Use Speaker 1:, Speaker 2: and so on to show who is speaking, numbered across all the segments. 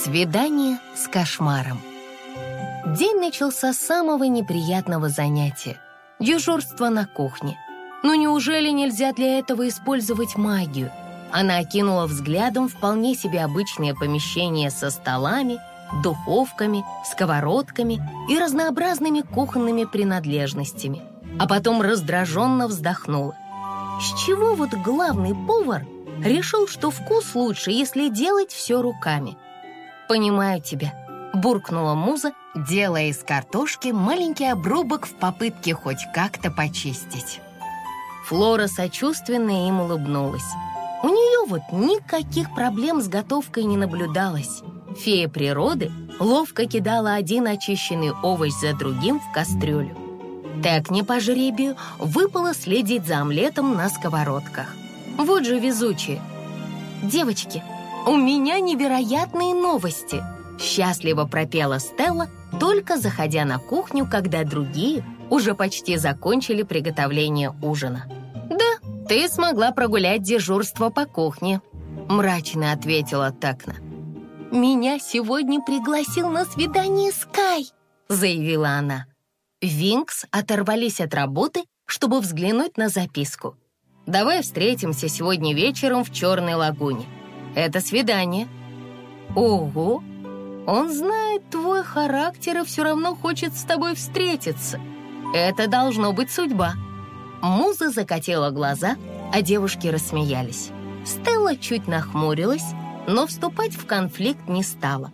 Speaker 1: Свидание с кошмаром. День начался с самого неприятного занятия — дежурство на кухне. Но неужели нельзя для этого использовать магию? Она окинула взглядом вполне себе обычное помещение со столами, духовками, сковородками и разнообразными кухонными принадлежностями, а потом раздраженно вздохнула. С чего вот главный повар решил, что вкус лучше, если делать все руками? «Понимаю тебя», — буркнула Муза, делая из картошки маленький обрубок в попытке хоть как-то почистить. Флора сочувственно им улыбнулась. У нее вот никаких проблем с готовкой не наблюдалось. Фея природы ловко кидала один очищенный овощ за другим в кастрюлю. Так не по жребию выпало следить за омлетом на сковородках. Вот же везучие. «Девочки, у меня невероятные новости!» Счастливо пропела Стелла, только заходя на кухню, когда другие уже почти закончили приготовление ужина. «Да, ты смогла прогулять дежурство по кухне», мрачно ответила Такна. «Меня сегодня пригласил на свидание Скай», заявила она. Винкс оторвались от работы, чтобы взглянуть на записку. «Давай встретимся сегодня вечером в Черной лагуне. Это свидание». «Ого! Он знает твой характер и все равно хочет с тобой встретиться. Это должно быть судьба». Муза закатила глаза, а девушки рассмеялись. Стелла чуть нахмурилась, но вступать в конфликт не стала.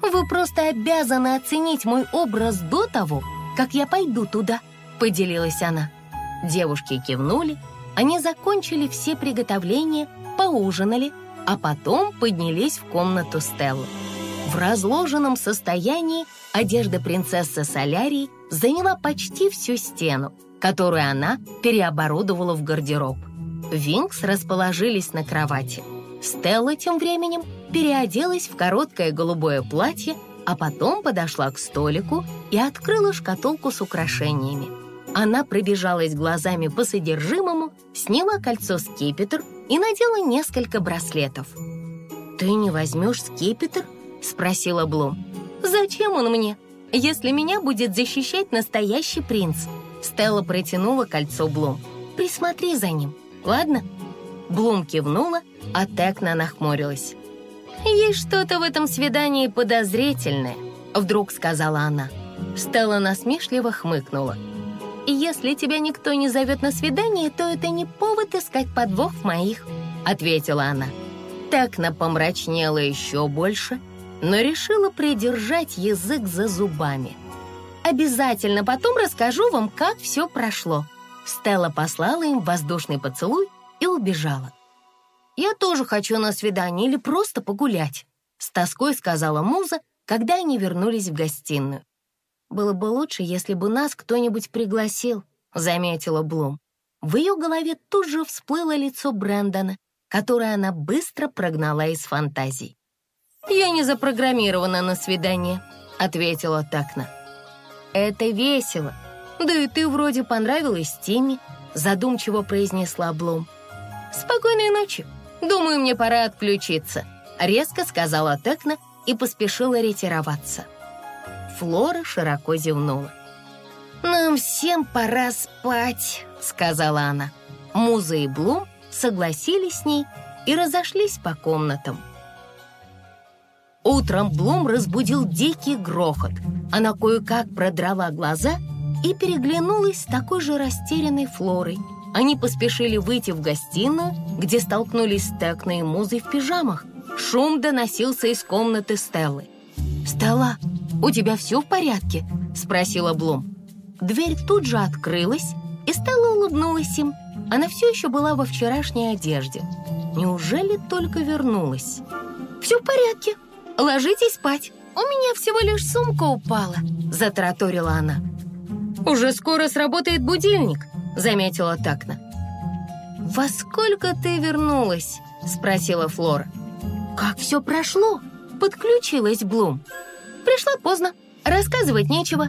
Speaker 1: «Вы просто обязаны оценить мой образ до того, как я пойду туда», — поделилась она. Девушки кивнули, они закончили все приготовления, поужинали, а потом поднялись в комнату Стеллы. В разложенном состоянии одежда принцессы Солярии заняла почти всю стену, которую она переоборудовала в гардероб. Винкс расположились на кровати. Стелла тем временем переоделась в короткое голубое платье а потом подошла к столику и открыла шкатулку с украшениями. Она пробежалась глазами по содержимому, сняла кольцо скипетр и надела несколько браслетов. «Ты не возьмешь скипетр?» — спросила Блум. «Зачем он мне, если меня будет защищать настоящий принц?» Стелла протянула кольцо Блум. «Присмотри за ним, ладно?» Блум кивнула, а Текна нахмурилась. «Есть что-то в этом свидании подозрительное», — вдруг сказала она. Стелла насмешливо хмыкнула. «Если тебя никто не зовет на свидание, то это не повод искать подвох в моих», — ответила она. Такна помрачнела еще больше, но решила придержать язык за зубами. «Обязательно потом расскажу вам, как все прошло». Стелла послала им воздушный поцелуй и убежала. «Я тоже хочу на свидание или просто погулять», — с тоской сказала Муза, когда они вернулись в гостиную. «Было бы лучше, если бы нас кто-нибудь пригласил», — заметила Блум. В ее голове тут же всплыло лицо Брэндона, которое она быстро прогнала из фантазий. «Я не запрограммирована на свидание», — ответила Такна. «Это весело. Да и ты вроде понравилась Тимми», — задумчиво произнесла Блум. «Спокойной ночи», «Думаю, мне пора отключиться», — резко сказала Текна и поспешила ретироваться. Флора широко зевнула. «Нам всем пора спать», — сказала она. Муза и Блум согласились с ней и разошлись по комнатам. Утром Блум разбудил дикий грохот. Она кое-как продрала глаза и переглянулась с такой же растерянной Флорой — они поспешили выйти в гостиную, где столкнулись с Текной и Музой в пижамах. Шум доносился из комнаты Стеллы. «Стелла, у тебя все в порядке?» — спросила Блум. Дверь тут же открылась, и Стелла улыбнулась им. Она все еще была во вчерашней одежде. Неужели только вернулась? «Все в порядке. Ложитесь спать. У меня всего лишь сумка упала», — затраторила она. «Уже скоро сработает будильник», заметила Такна. «Во сколько ты вернулась?» — спросила Флора. «Как все прошло?» — подключилась Блум. «Пришла поздно, рассказывать нечего».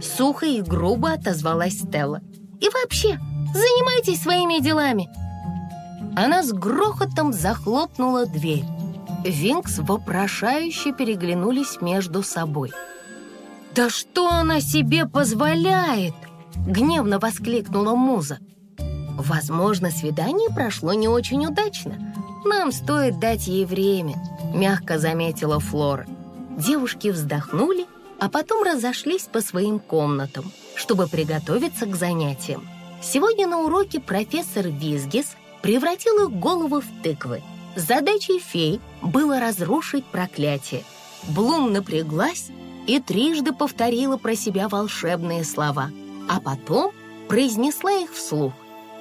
Speaker 1: Сухо и грубо отозвалась Стелла. «И вообще, занимайтесь своими делами». Она с грохотом захлопнула дверь. Винкс вопрошающе переглянулись между собой. «Да что она себе позволяет?» — гневно воскликнула Муза. «Возможно, свидание прошло не очень удачно. Нам стоит дать ей время», — мягко заметила Флора. Девушки вздохнули, а потом разошлись по своим комнатам, чтобы приготовиться к занятиям. Сегодня на уроке профессор Визгис превратил их головы в тыквы. Задачей фей было разрушить проклятие. Блум напряглась и трижды повторила про себя волшебные слова, а потом произнесла их вслух.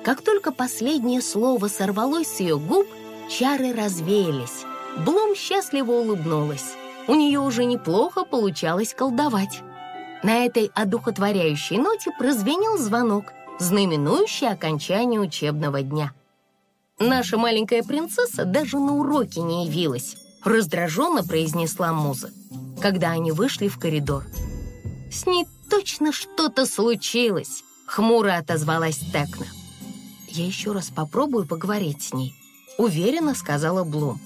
Speaker 1: Как только последнее слово сорвалось с ее губ, чары развеялись. Блум счастливо улыбнулась. У нее уже неплохо получалось колдовать. На этой одухотворяющей ноте прозвенел звонок, знаменующий окончание учебного дня. Наша маленькая принцесса даже на уроке не явилась, раздраженно произнесла Муза, когда они вышли в коридор. С ней точно что-то случилось, хмуро отозвалась Текна. Я еще раз попробую поговорить с ней, уверенно сказала Блум.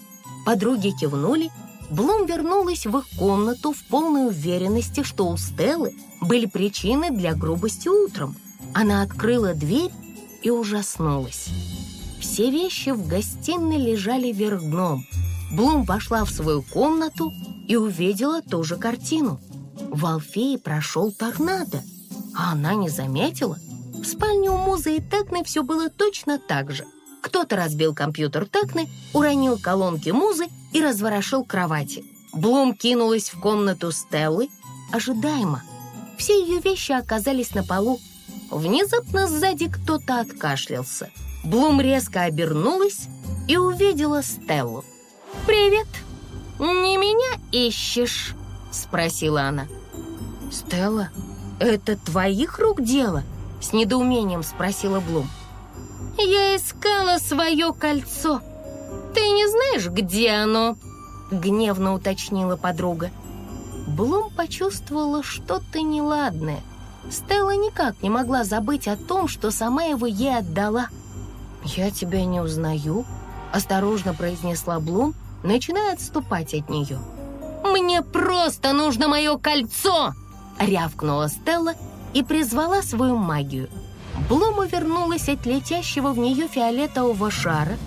Speaker 1: Подруги кивнули Блум вернулась в их комнату в полной уверенности, что у Стеллы были причины для грубости утром. Она открыла дверь и ужаснулась. Все вещи в гостиной лежали вверх дном. Блум вошла в свою комнату и увидела ту же картину. В Алфее прошел торнадо, а она не заметила. В спальне у Музы и Текны все было точно так же. Кто-то разбил компьютер Текны, уронил колонки Музы и разворошил кровати. Блум кинулась в комнату Стеллы. Ожидаемо. Все ее вещи оказались на полу. Внезапно сзади кто-то откашлялся. Блум резко обернулась и увидела Стеллу. «Привет! Не меня ищешь?» — спросила она. «Стелла, это твоих рук дело?» — с недоумением спросила Блум. «Я искала свое кольцо. Ты не знаешь, где оно?» — гневно уточнила подруга. Блум почувствовала что-то неладное. Стелла никак не могла забыть о том, что сама его ей отдала — «Я тебя не узнаю», — осторожно произнесла Блум, начиная отступать от нее. «Мне просто нужно мое кольцо!» — рявкнула Стелла и призвала свою магию. Блум увернулась от летящего в нее фиолетового шара.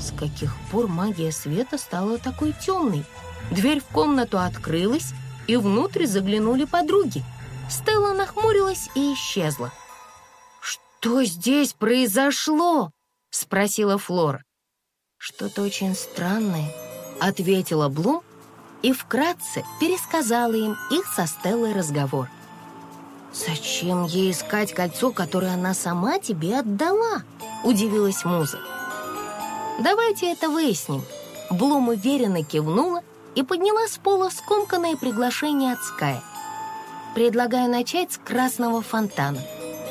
Speaker 1: С каких пор магия света стала такой темной? Дверь в комнату открылась, и внутрь заглянули подруги. Стелла нахмурилась и исчезла. «Что здесь произошло?» — спросила Флора. «Что-то очень странное», — ответила Блум и вкратце пересказала им их со Стеллой разговор. «Зачем ей искать кольцо, которое она сама тебе отдала?» — удивилась Муза. «Давайте это выясним». Блум уверенно кивнула и подняла с пола скомканное приглашение от Ская. «Предлагаю начать с красного фонтана».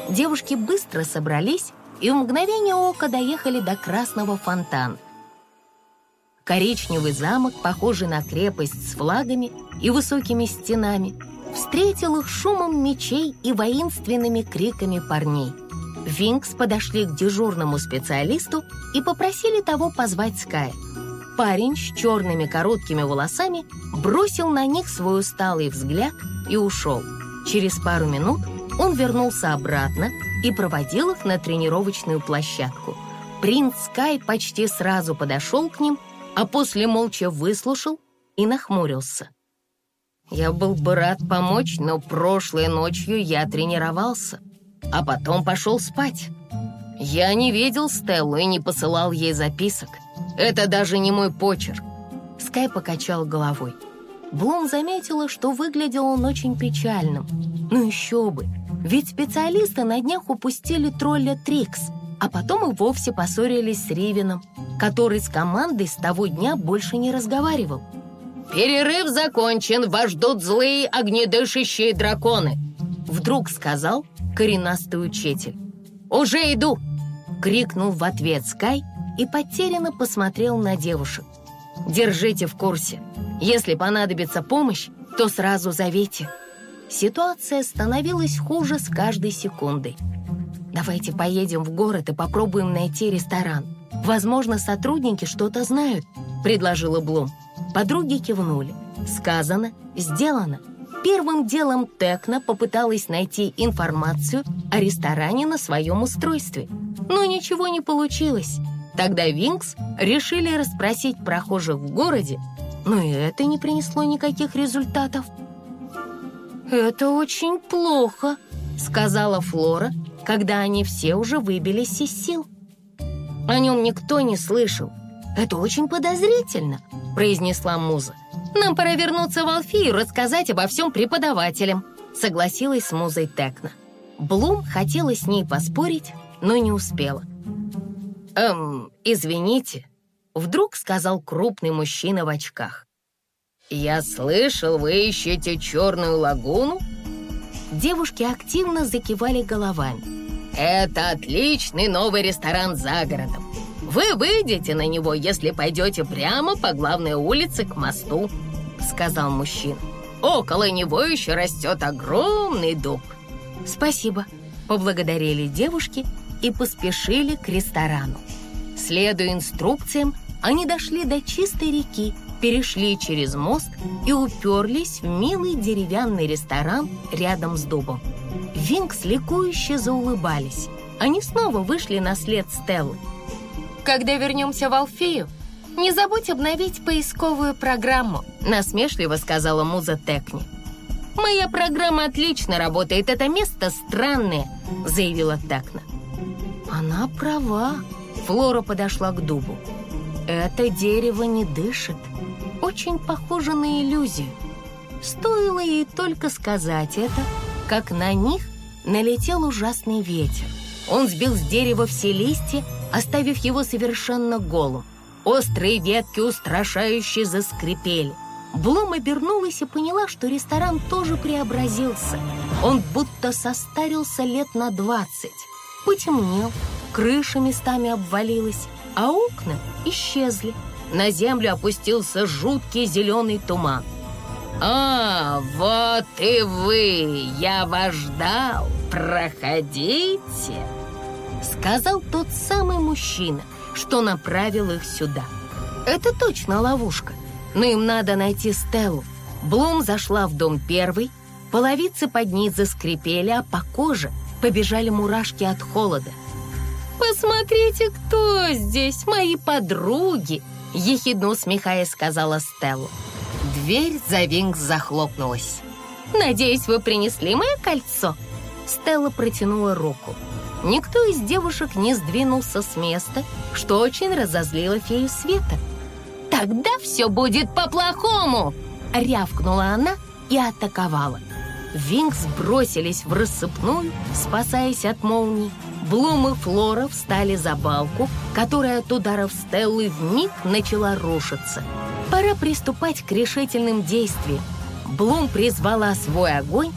Speaker 1: Девушки быстро собрались и в мгновение ока доехали до красного фонтана. Коричневый замок, похожий на крепость с флагами и высокими стенами, встретил их шумом мечей и воинственными криками парней. Винкс подошли к дежурному специалисту и попросили того позвать Ская. Парень с черными короткими волосами бросил на них свой усталый взгляд и ушел. Через пару минут он вернулся обратно и проводил их на тренировочную площадку. Принц Скай почти сразу подошел к ним, а после молча выслушал и нахмурился. «Я был бы рад помочь, но прошлой ночью я тренировался, а потом пошел спать. Я не видел Стеллу и не посылал ей записок. Это даже не мой почерк». Скай покачал головой. Блум заметила, что выглядел он очень печальным. Ну еще бы, ведь специалисты на днях упустили тролля Трикс, а потом и вовсе поссорились с Ривином, который с командой с того дня больше не разговаривал. «Перерыв закончен, вас ждут злые огнедышащие драконы», вдруг сказал коренастый учитель. «Уже иду!» — крикнул в ответ Скай и потерянно посмотрел на девушек. «Держите в курсе. Если понадобится помощь, то сразу зовите». Ситуация становилась хуже с каждой секундой. «Давайте поедем в город и попробуем найти ресторан. Возможно, сотрудники что-то знают», — предложила Блум. Подруги кивнули. Сказано, сделано. Первым делом Текна попыталась найти информацию о ресторане на своем устройстве. Но ничего не получилось. Тогда Винкс решили расспросить прохожих в городе, но и это не принесло никаких результатов. «Это очень плохо», — сказала Флора, когда они все уже выбились из сил. О нем никто не слышал. «Это очень подозрительно», — произнесла Муза. «Нам пора вернуться в Алфию и рассказать обо всем преподавателям», — согласилась с Музой Текна. Блум хотела с ней поспорить, но не успела. «Эм, извините», — вдруг сказал крупный мужчина в очках. «Я слышал, вы ищете черную лагуну?» Девушки активно закивали головами. «Это отличный новый ресторан за городом. Вы выйдете на него, если пойдете прямо по главной улице к мосту», — сказал мужчина. «Около него еще растет огромный дуб». «Спасибо», — поблагодарили девушки и поспешили к ресторану. Следуя инструкциям, они дошли до чистой реки, перешли через мост и уперлись в милый деревянный ресторан рядом с дубом. Винкс ликующе заулыбались. Они снова вышли на след Стеллы. «Когда вернемся в Алфею, не забудь обновить поисковую программу», насмешливо сказала Муза Текни. «Моя программа отлично работает, это место странное», заявила Текна. «Она права», Флора подошла к дубу. «Это дерево не дышит. Очень похоже на иллюзию. Стоило ей только сказать это, как на них налетел ужасный ветер. Он сбил с дерева все листья, оставив его совершенно голым. Острые ветки устрашающе заскрипели. Блум обернулась и поняла, что ресторан тоже преобразился. Он будто состарился лет на двадцать. Потемнел, крыша местами обвалилась, а окна исчезли. На землю опустился жуткий зеленый туман. «А, вот и вы! Я вас ждал! Проходите!» Сказал тот самый мужчина, что направил их сюда. Это точно ловушка, но им надо найти Стеллу. Блум зашла в дом первый, половицы под ней заскрипели, а по коже побежали мурашки от холода. «Посмотрите, кто здесь, мои подруги!» Ехидно усмехаясь, сказала Стелла. Дверь за Винкс захлопнулась. «Надеюсь, вы принесли мое кольцо?» Стелла протянула руку. Никто из девушек не сдвинулся с места, что очень разозлило фею света. «Тогда все будет по-плохому!» Рявкнула она и атаковала. Винкс бросились в рассыпную, спасаясь от молний. Блум и Флора встали за балку, которая от ударов Стеллы вмиг начала рушиться. Пора приступать к решительным действиям. Блум призвала свой огонь,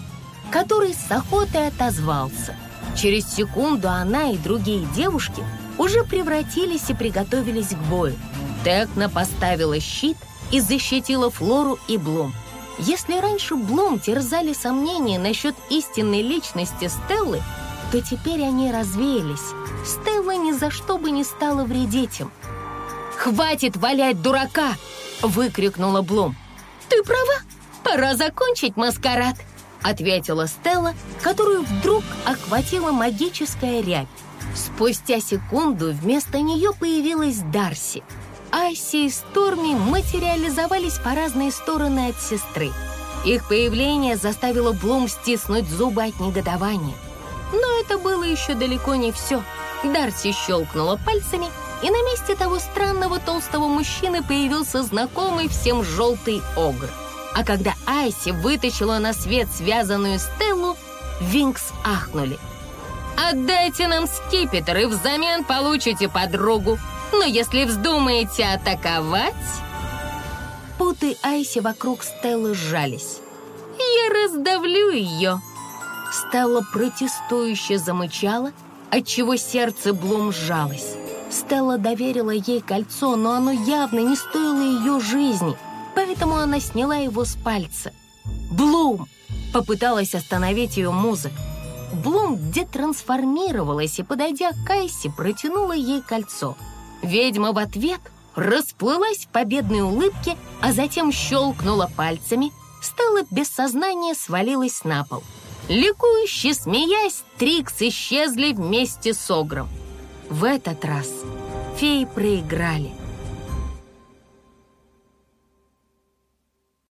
Speaker 1: который с охотой отозвался. Через секунду она и другие девушки уже превратились и приготовились к бою. Текна поставила щит и защитила Флору и Блум. Если раньше Блум терзали сомнения насчет истинной личности Стеллы, то теперь они развеялись. Стелла ни за что бы не стала вредить им. «Хватит валять дурака!» — выкрикнула Блум. «Ты права, пора закончить маскарад!» — ответила Стелла, которую вдруг охватила магическая рябь. Спустя секунду вместо нее появилась Дарси. Айси и Сторми материализовались по разные стороны от сестры. Их появление заставило Блум стиснуть зубы от негодования. Но это было еще далеко не все. Дарси щелкнула пальцами, и на месте того странного толстого мужчины появился знакомый всем желтый огр. А когда Айси вытащила на свет связанную Стеллу, Винкс ахнули. «Отдайте нам скипетр, и взамен получите подругу. Но если вздумаете атаковать...» Путы Айси вокруг Стеллы сжались. «Я раздавлю ее!» Стелла протестующе замычала, отчего сердце Блум сжалось. Стелла доверила ей кольцо, но оно явно не стоило ее жизни, поэтому она сняла его с пальца. «Блум!» — попыталась остановить ее музыка. Блум детрансформировалась и, подойдя к Кайси, протянула ей кольцо. Ведьма в ответ расплылась в победной улыбке, а затем щелкнула пальцами, стала без сознания, свалилась на пол. Ликующе смеясь, Трикс исчезли вместе с Огром. В этот раз феи проиграли.